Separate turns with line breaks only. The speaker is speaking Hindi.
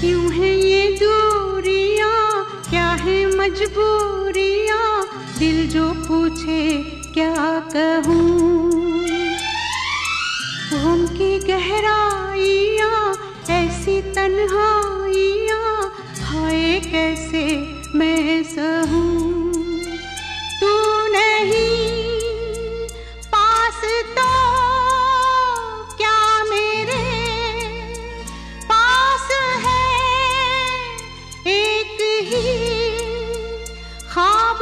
क्यों है ये दूरियाँ? क्या है मजबूरियाँ? दिल जो पूछे, क्या कहूँ? घूम की गहराइयाँ, ऐसी तन्हाइयाँ, हाय कैसे मैं सहूँ हाँ